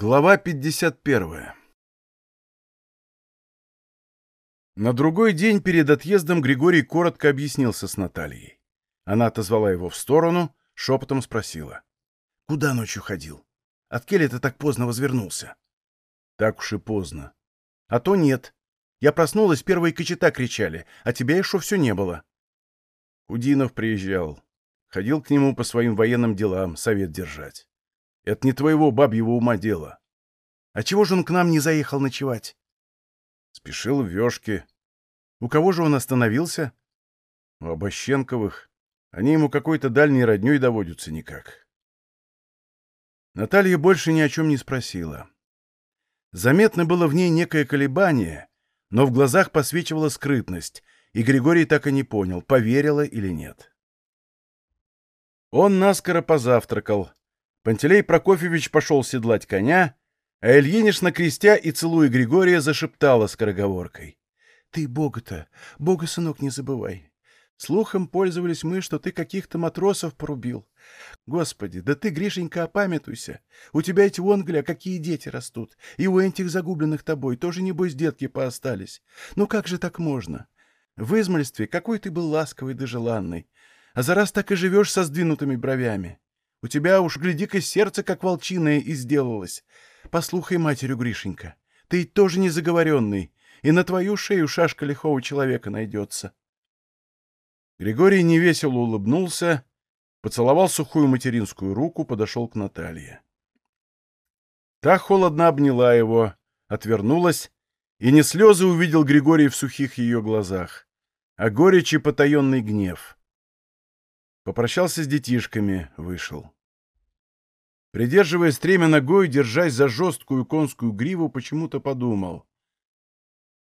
Глава 51 На другой день перед отъездом Григорий коротко объяснился с Натальей. Она отозвала его в сторону, шепотом спросила. «Куда ночью ходил? От Келли ты так поздно возвернулся?» «Так уж и поздно. А то нет. Я проснулась, первые кочета кричали, а тебя еще все не было». Кудинов приезжал. Ходил к нему по своим военным делам, совет держать. Это не твоего бабьего ума дело. А чего же он к нам не заехал ночевать? Спешил в вешке. У кого же он остановился? У Обощенковых. Они ему какой-то дальней родней доводятся никак. Наталья больше ни о чем не спросила. Заметно было в ней некое колебание, но в глазах посвечивала скрытность, и Григорий так и не понял, поверила или нет. Он наскоро позавтракал, Пантелей Прокофьевич пошел седлать коня, а Ильинишна, крестя и целуя Григория, зашептала скороговоркой. — Ты Бога-то, Бога, сынок, не забывай. Слухом пользовались мы, что ты каких-то матросов порубил. Господи, да ты, Гришенька, опамятуйся. У тебя эти вонгля, какие дети растут. И у этих загубленных тобой тоже, небось, детки поостались. Ну как же так можно? В измольстве какой ты был ласковый да желанный. А за раз так и живешь со сдвинутыми бровями. У тебя уж, гляди-ка, сердце как волчиное и сделалось. Послухай матерью, Гришенька, ты тоже не заговоренный, и на твою шею шашка лихого человека найдется. Григорий невесело улыбнулся, поцеловал сухую материнскую руку, подошел к Наталье. Та холодно обняла его, отвернулась, и не слезы увидел Григорий в сухих ее глазах, а горечь и потаенный гнев. Попрощался с детишками, вышел. Придерживая стремя ногой, держась за жесткую конскую гриву, почему-то подумал.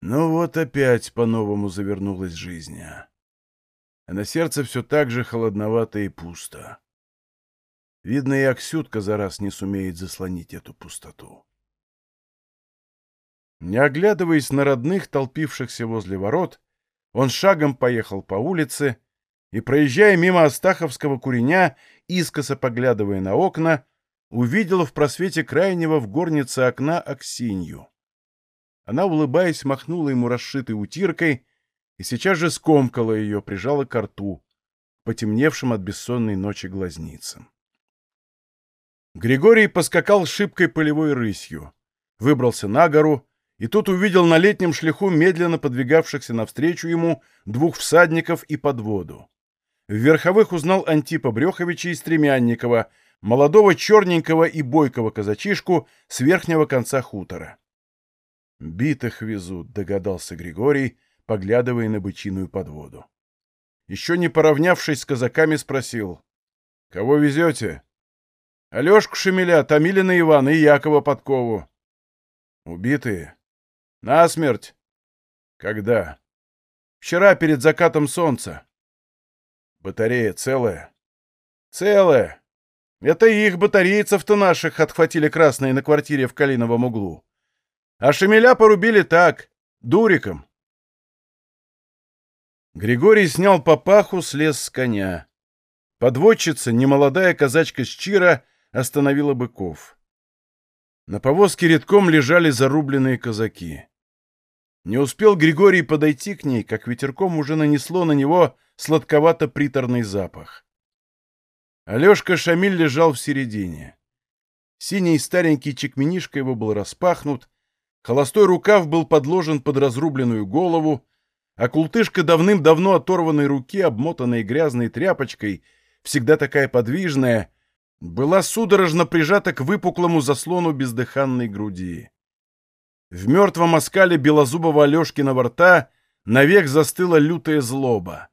Ну вот опять по-новому завернулась жизнь, а. а на сердце все так же холодновато и пусто. Видно, и Аксютка за раз не сумеет заслонить эту пустоту. Не оглядываясь на родных, толпившихся возле ворот, он шагом поехал по улице, и, проезжая мимо Астаховского куреня, искоса поглядывая на окна, увидела в просвете крайнего в горнице окна Аксинью. Она, улыбаясь, махнула ему расшитой утиркой и сейчас же скомкала ее, прижала к рту, потемневшим от бессонной ночи глазницам. Григорий поскакал шибкой полевой рысью, выбрался на гору и тут увидел на летнем шлиху медленно подвигавшихся навстречу ему двух всадников и подводу. В верховых узнал Антипа Бреховича и Стремянникова, молодого черненького и бойкого казачишку с верхнего конца хутора. «Битых везут», — догадался Григорий, поглядывая на бычиную подводу. Еще не поравнявшись с казаками, спросил. «Кого везете?» «Алешку Шемеля, Томилина Ивана и Якова Подкову». «Убитые?» «Насмерть». «Когда?» «Вчера перед закатом солнца». Батарея целая? Целая. Это их батарейцев-то наших отхватили красные на квартире в Калиновом углу. А Шемеля порубили так, дуриком. Григорий снял папаху, слез с коня. Подводчица, немолодая казачка с Чира, остановила быков. На повозке редком лежали зарубленные казаки. Не успел Григорий подойти к ней, как ветерком уже нанесло на него сладковато-приторный запах. Алешка Шамиль лежал в середине. Синий старенький чекменишка его был распахнут, холостой рукав был подложен под разрубленную голову, а култышка давным-давно оторванной руки, обмотанной грязной тряпочкой, всегда такая подвижная, была судорожно прижата к выпуклому заслону бездыханной груди. В мертвом оскале белозубого Алешкиного рта навек застыла лютая злоба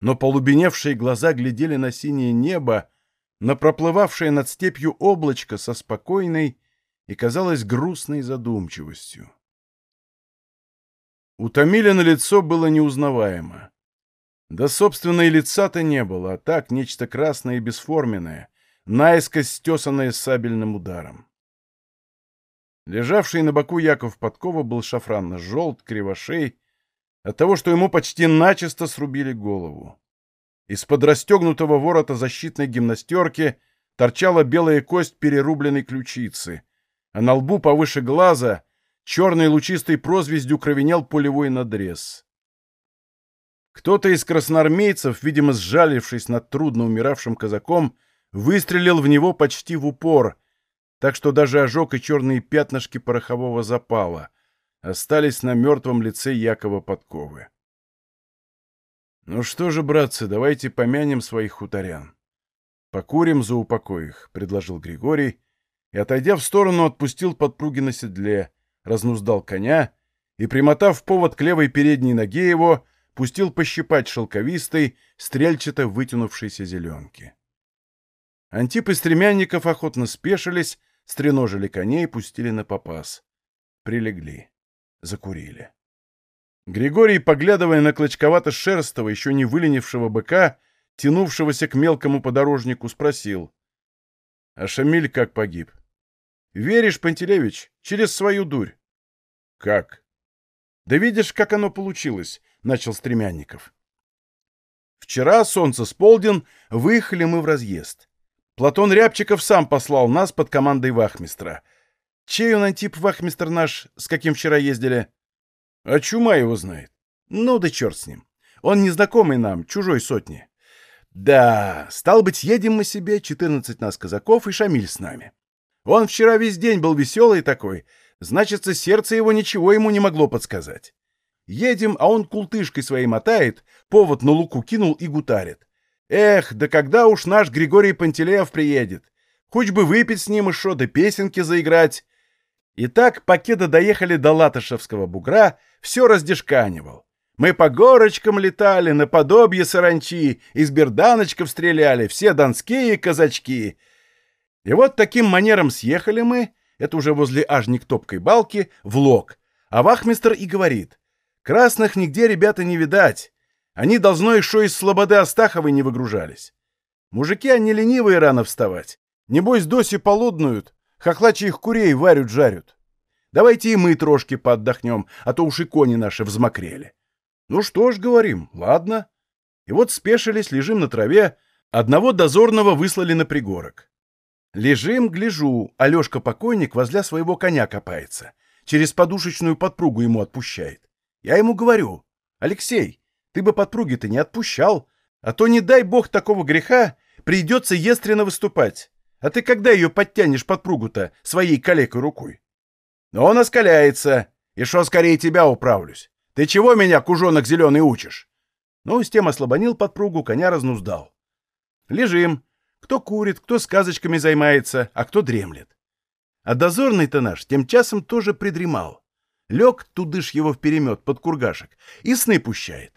но полубеневшие глаза глядели на синее небо, на проплывавшее над степью облачко со спокойной и, казалось, грустной задумчивостью. У Томилина лицо было неузнаваемо. Да, собственно, и лица-то не было, а так нечто красное и бесформенное, наискось стесанное сабельным ударом. Лежавший на боку Яков Подкова был шафранно-желт, кривошей, от того, что ему почти начисто срубили голову. Из-под расстегнутого ворота защитной гимнастерки торчала белая кость перерубленной ключицы, а на лбу повыше глаза черной лучистой прозвездью кровенел пулевой надрез. Кто-то из красноармейцев, видимо, сжалившись над трудно умиравшим казаком, выстрелил в него почти в упор, так что даже ожог и черные пятнышки порохового запала остались на мертвом лице Якова Подковы. «Ну что же, братцы, давайте помянем своих хуторян. Покурим за упокой их», — предложил Григорий, и, отойдя в сторону, отпустил подпруги на седле, разнуздал коня и, примотав повод к левой передней ноге его, пустил пощипать шелковистой, стрельчато вытянувшейся зеленки. Антип и стремянников охотно спешились, стреножили коней пустили на попас. Прилегли. Закурили. Григорий, поглядывая на клочковато-шерстого, еще не выленившего быка, тянувшегося к мелкому подорожнику, спросил. — А Шамиль как погиб? — Веришь, Пантелеевич, через свою дурь. — Как? — Да видишь, как оно получилось, — начал Стремянников. Вчера, солнце сполден, выехали мы в разъезд. Платон Рябчиков сам послал нас под командой вахмистра. Чей он антип вахмистр наш, с каким вчера ездили? А чума его знает. Ну да черт с ним. Он незнакомый нам, чужой сотни. Да, стал быть, едем мы себе, 14 нас казаков и Шамиль с нами. Он вчера весь день был веселый такой, значится, сердце его ничего ему не могло подсказать. Едем, а он култышкой своей мотает, повод на луку кинул и гутарит. Эх, да когда уж наш Григорий Пантелеев приедет? Хоть бы выпить с ним и шо, да песенки заиграть. И так, покеда доехали до Латышевского бугра, все раздешканивал. Мы по горочкам летали, наподобие саранчи, из берданочков стреляли, все донские казачки. И вот таким манером съехали мы, это уже возле ажник топкой балки, в лог. А вахмистр и говорит, красных нигде ребята не видать. Они, должно, еще из слободы Астаховой не выгружались. Мужики, они ленивые рано вставать. Небось, доси полуднуют, хохлачи их курей варят-жарят. Давайте и мы трошки поотдохнем, а то уж и кони наши взмокрели. Ну что ж, говорим, ладно. И вот спешились, лежим на траве, одного дозорного выслали на пригорок. Лежим, гляжу, Алешка-покойник возле своего коня копается. Через подушечную подпругу ему отпущает. Я ему говорю, Алексей, ты бы подпруги-то не отпущал, а то, не дай бог такого греха, придется естренно выступать. А ты когда ее подтянешь подпругу-то своей калекой рукой? Но он оскаляется. И что скорее тебя управлюсь? Ты чего меня, кужонок зеленый, учишь? Ну, с тем ослабонил подпругу, коня разнуздал. Лежим. Кто курит, кто сказочками займается, а кто дремлет. А дозорный-то наш тем часом тоже придремал. Лег, тудыш его вперемет под кургашек, и сны пущает.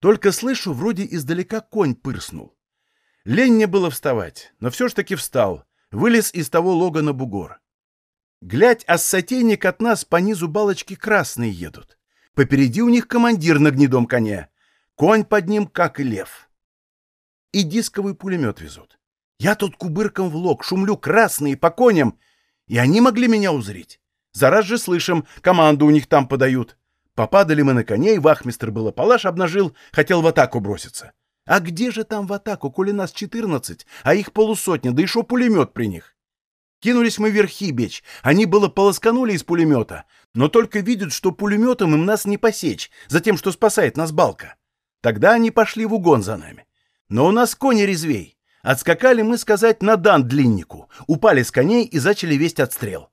Только слышу, вроде издалека конь пырснул. Лень мне было вставать, но все ж таки встал, вылез из того лога на бугор. Глядь, а сотейник от нас по низу балочки красные едут. Попереди у них командир на гнедом коне. Конь под ним, как и лев. И дисковый пулемет везут. Я тут кубырком в лог, шумлю красные по коням, и они могли меня узреть. Зараз же слышим, команду у них там подают. Попадали мы на коней, вахмистр было палаш обнажил, хотел в атаку броситься. А где же там в атаку, коли нас четырнадцать, а их полусотня, да шо пулемет при них? Кинулись мы верхи бечь, они было полосканули из пулемета, но только видят, что пулеметом им нас не посечь, за тем, что спасает нас балка. Тогда они пошли в угон за нами. Но у нас кони резвей. Отскакали мы, сказать, на дан длиннику, упали с коней и зачали весть отстрел.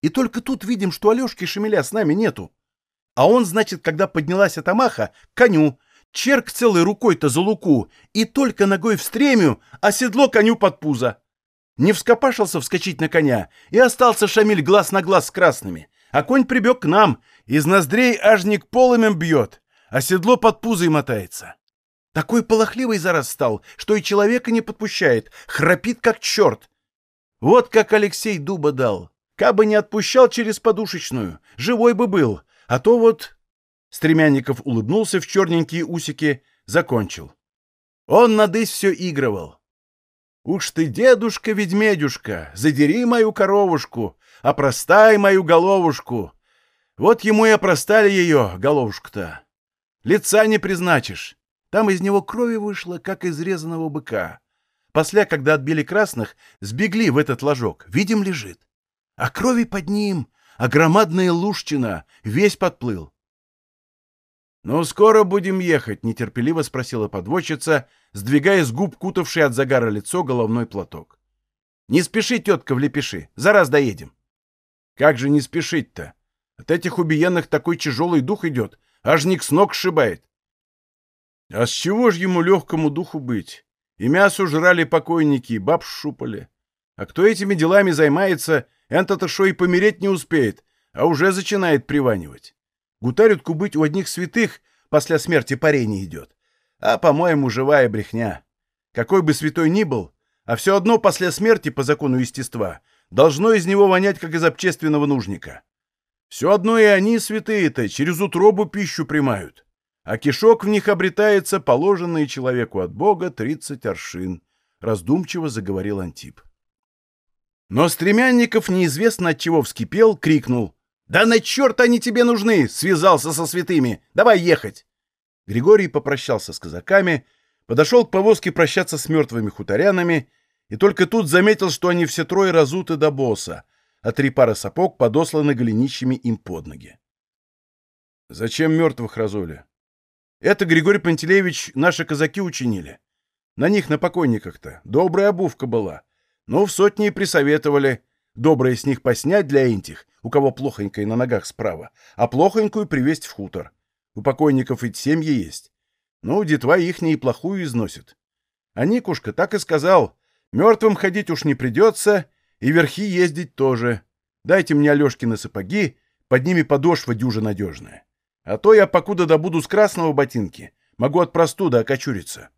И только тут видим, что Алешки Шемеля с нами нету. А он, значит, когда поднялась Атамаха, коню, черк целой рукой-то за луку и только ногой в стремю, а седло коню под пузо. Не вскопашился вскочить на коня, и остался Шамиль глаз на глаз с красными. А конь прибег к нам, из ноздрей ажник полымем бьет, а седло под пузой мотается. Такой полохливый зараз стал, что и человека не подпущает, храпит как черт. Вот как Алексей дуба дал. Кабы не отпущал через подушечную, живой бы был, а то вот...» Стремянников улыбнулся в черненькие усики, закончил. Он надысь все игрывал. «Уж ты, дедушка-ведьмедюшка, задери мою коровушку, опростай мою головушку. Вот ему и опростали ее, головушку-то. Лица не призначишь. Там из него крови вышло, как из резаного быка. После, когда отбили красных, сбегли в этот ложок. Видим, лежит. а крови под ним, а громадная лужчина, весь подплыл. «Ну, скоро будем ехать», — нетерпеливо спросила подводчица, сдвигая с губ кутавший от загара лицо головной платок. «Не спеши, тетка, в лепеши, за раз доедем». «Как же не спешить-то? От этих убиенных такой тяжелый дух идет, аж ник с ног сшибает». «А с чего ж ему легкому духу быть? И мясо жрали покойники, и баб шупали. А кто этими делами займается, энто-то шо и помереть не успеет, а уже начинает приванивать. Гутарютку быть у одних святых после смерти парень идет. А, по-моему, живая брехня. Какой бы святой ни был, а все одно после смерти, по закону естества, должно из него вонять, как из общественного нужника. Все одно и они, святые-то, через утробу пищу примают. А кишок в них обретается положенный человеку от Бога тридцать аршин, раздумчиво заговорил Антип. Но Стремянников неизвестно от чего вскипел, крикнул. «Да на черт они тебе нужны!» — связался со святыми. «Давай ехать!» Григорий попрощался с казаками, подошел к повозке прощаться с мертвыми хуторянами и только тут заметил, что они все трое разуты до босса, а три пары сапог подосланы голенищами им под ноги. «Зачем мертвых разули?» «Это, Григорий Пантелеевич, наши казаки учинили. На них, на покойниках-то, добрая обувка была. Ну, в сотни и присоветовали. Доброе с них поснять для интих, у кого плохонько и на ногах справа, а плохонькую привезть в хутор. У покойников ведь семьи есть. Ну, детва ихние плохую износит. А Никушка так и сказал, мертвым ходить уж не придется, и верхи ездить тоже. Дайте мне Алешкины сапоги, под ними подошва дюжа надежная. А то я, покуда добуду с красного ботинки, могу от простуда окочуриться.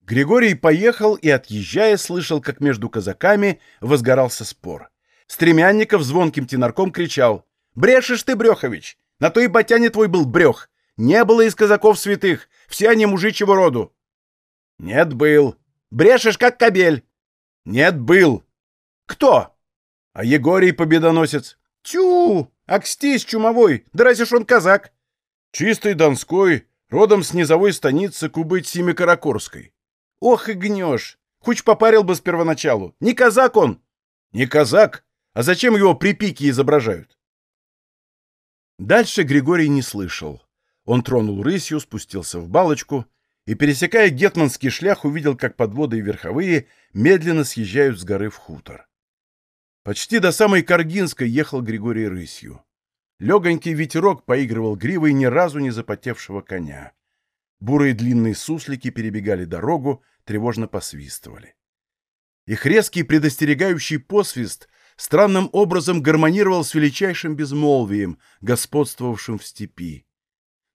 Григорий поехал и, отъезжая, слышал, как между казаками возгорался спор. Стремянников звонким тенарком кричал. «Брешешь ты, Брехович! На то и батяне твой был брех! Не было из казаков святых, все они мужичьего роду!» «Нет, был!» «Брешешь, как кобель!» «Нет, был!» «Кто?» «А Егорий победоносец!» «Тю! Акстись чумовой! Да разве он казак!» «Чистый Донской, родом с низовой станицы Кубыть Семикаракорской!» «Ох и гнешь! Хоть попарил бы с первоначалу! Не казак он!» «Не казак! А зачем его при пике изображают? Дальше Григорий не слышал. Он тронул рысью, спустился в балочку и, пересекая гетманский шлях, увидел, как подводы и верховые медленно съезжают с горы в хутор. Почти до самой Каргинской ехал Григорий рысью. Легонький ветерок поигрывал гривой ни разу не запотевшего коня. Бурые длинные суслики перебегали дорогу, тревожно посвистывали. Их резкий предостерегающий посвист странным образом гармонировал с величайшим безмолвием, господствовавшим в степи.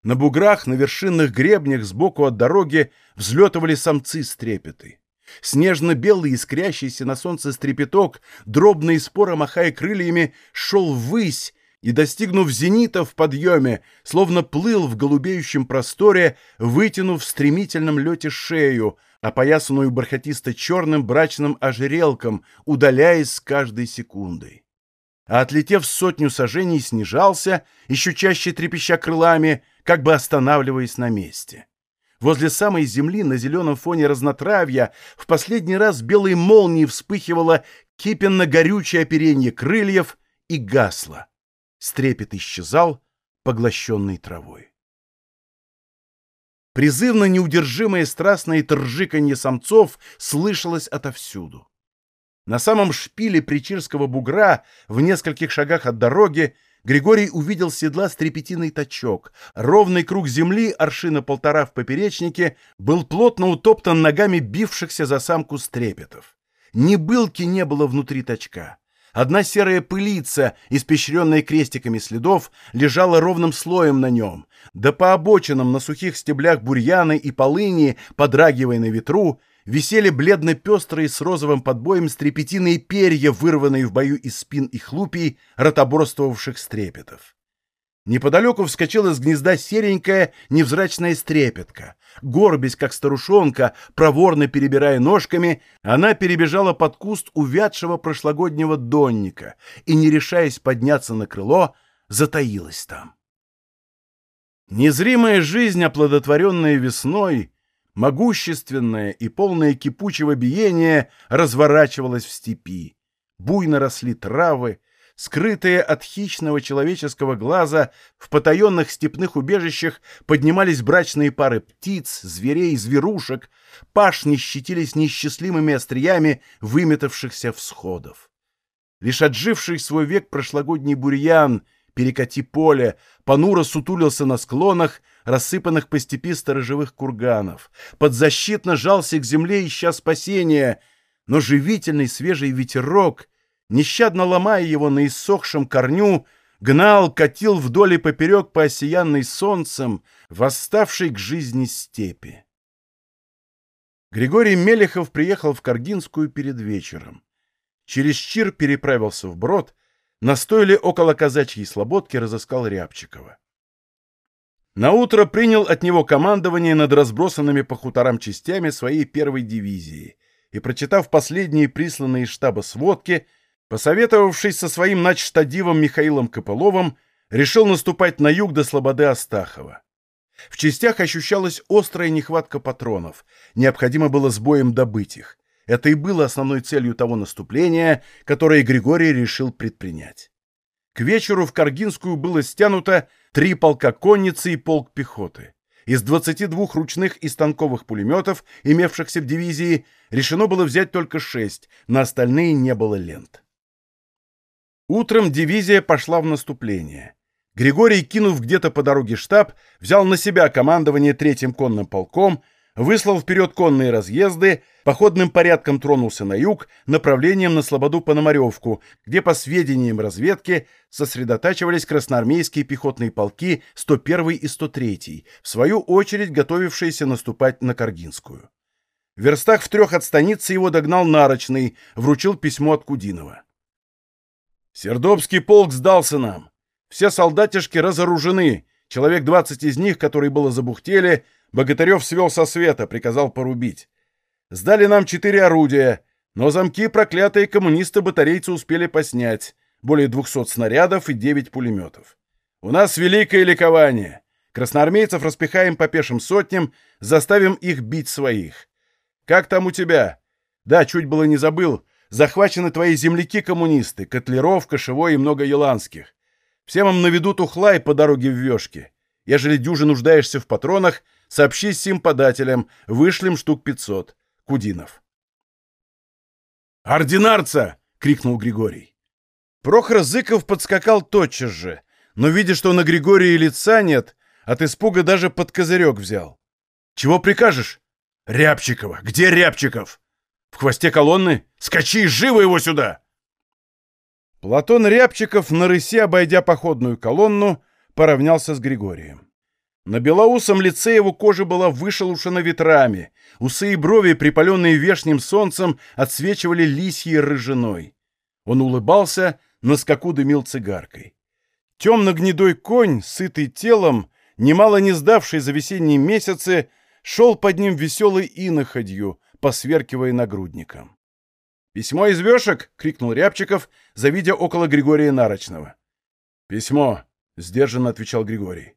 На буграх, на вершинных гребнях сбоку от дороги взлетывали самцы-стрепеты. Снежно-белый, искрящийся на солнце стрепеток, дробно и споро махая крыльями, шел ввысь и, достигнув зенита в подъеме, словно плыл в голубеющем просторе, вытянув в стремительном лете шею, опоясанную бархатисто-черным брачным ожерелком, удаляясь с каждой секундой. А отлетев сотню сажений, снижался, еще чаще трепеща крылами, как бы останавливаясь на месте. Возле самой земли на зеленом фоне разнотравья в последний раз белой молнией вспыхивало кипенно-горючее оперение крыльев и гасло. Стрепет исчезал, поглощенный травой. Призывно неудержимое страстное торжиканье самцов слышалось отовсюду. На самом шпиле Причирского бугра, в нескольких шагах от дороги, Григорий увидел седла стрепетиный точок. Ровный круг земли, аршина полтора в поперечнике, был плотно утоптан ногами бившихся за самку стрепетов. Ни былки не было внутри точка. Одна серая пылица, испещренная крестиками следов, лежала ровным слоем на нем. Да по обочинам на сухих стеблях бурьяны и полыни, подрагивая на ветру, висели бледно-пестрые с розовым подбоем стрепетиные перья, вырванные в бою из спин и хлупий ратоборствовавших стрепетов. Неподалеку вскочила из гнезда серенькая невзрачная стрепетка. Горбясь, как старушонка, проворно перебирая ножками, она перебежала под куст увядшего прошлогоднего донника и, не решаясь подняться на крыло, затаилась там. Незримая жизнь, оплодотворенная весной, могущественная и полная кипучего биения, разворачивалась в степи. буйно росли травы, скрытые от хищного человеческого глаза, в потаенных степных убежищах поднимались брачные пары птиц, зверей, зверушек, пашни щетились неисчислимыми остриями выметавшихся всходов. Лишь отживший свой век прошлогодний бурьян, перекати поле, понуро сутулился на склонах, рассыпанных по степи сторожевых курганов, подзащитно жался к земле, ища спасения, но живительный свежий ветерок — нещадно ломая его на иссохшем корню, гнал, катил вдоль и поперек по осиянной солнцем, восставшей к жизни степи. Григорий Мелехов приехал в Каргинскую перед вечером. Через Чир переправился в Брод, на стойле около казачьей слободки разыскал Рябчикова. Наутро принял от него командование над разбросанными по хуторам частями своей первой дивизии и, прочитав последние присланные штаба сводки, Посоветовавшись со своим начштадивом Михаилом Копыловым, решил наступать на юг до слободы Астахова. В частях ощущалась острая нехватка патронов, необходимо было с боем добыть их. Это и было основной целью того наступления, которое Григорий решил предпринять. К вечеру в Каргинскую было стянуто три полка конницы и полк пехоты. Из 22 ручных и станковых пулеметов, имевшихся в дивизии, решено было взять только шесть, на остальные не было лент. Утром дивизия пошла в наступление. Григорий, кинув где-то по дороге штаб, взял на себя командование третьим конным полком, выслал вперед конные разъезды, походным порядком тронулся на юг, направлением на Слободу-Пономаревку, где, по сведениям разведки, сосредотачивались красноармейские пехотные полки 101 и 103, в свою очередь готовившиеся наступать на Каргинскую. В верстах в трех от станицы его догнал Нарочный, вручил письмо от Кудинова. Сердобский полк сдался нам. Все солдатишки разоружены. Человек двадцать из них, которые было забухтели, Богатырев свел со света, приказал порубить. Сдали нам четыре орудия, но замки проклятые коммунисты-батарейцы успели поснять. Более двухсот снарядов и девять пулеметов. У нас великое ликование. Красноармейцев распихаем по пешим сотням, заставим их бить своих. Как там у тебя? Да, чуть было не забыл. Захвачены твои земляки-коммунисты, Котлеров, Кошевой и много еланских. Всем им наведут ухлай по дороге в Вешке. Ежели дюже нуждаешься в патронах, сообщи сим подателям, вышлем штук пятьсот. Кудинов. «Ординарца!» — крикнул Григорий. Прохор Зыков подскакал тотчас же, но, видя, что на Григории лица нет, от испуга даже под козырек взял. «Чего прикажешь?» «Рябчикова! Где Рябчиков?» В хвосте колонны? Скачи, живо его сюда!» Платон Рябчиков, на рысе обойдя походную колонну, поравнялся с Григорием. На белоусом лице его кожа была вышелушена ветрами, усы и брови, припаленные вешним солнцем, отсвечивали лисьей рыжиной. Он улыбался, на скаку дымил цигаркой. Темно-гнедой конь, сытый телом, немало не сдавший за весенние месяцы, шел под ним веселой иноходью, посверкивая нагрудником. «Письмо из вешек!» — крикнул Рябчиков, завидя около Григория Нарочного. «Письмо!» — сдержанно отвечал Григорий.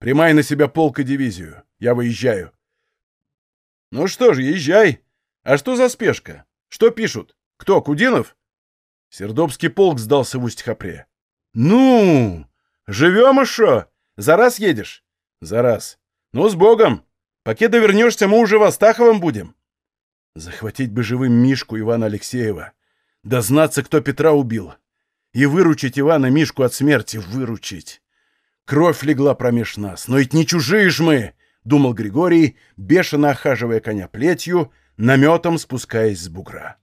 «Примай на себя полк и дивизию. Я выезжаю». «Ну что ж, езжай. А что за спешка? Что пишут? Кто, Кудинов?» Сердобский полк сдался в Усть-Хапре. «Ну, живем еще? За раз едешь?» «За раз. Ну, с Богом. Покеда вернешься, мы уже в Астаховом будем». Захватить бы живым Мишку Ивана Алексеева, дознаться, кто Петра убил, и выручить Ивана Мишку от смерти, выручить. Кровь легла промеж нас, но ведь не чужие ж мы, — думал Григорий, бешено охаживая коня плетью, наметом спускаясь с бугра.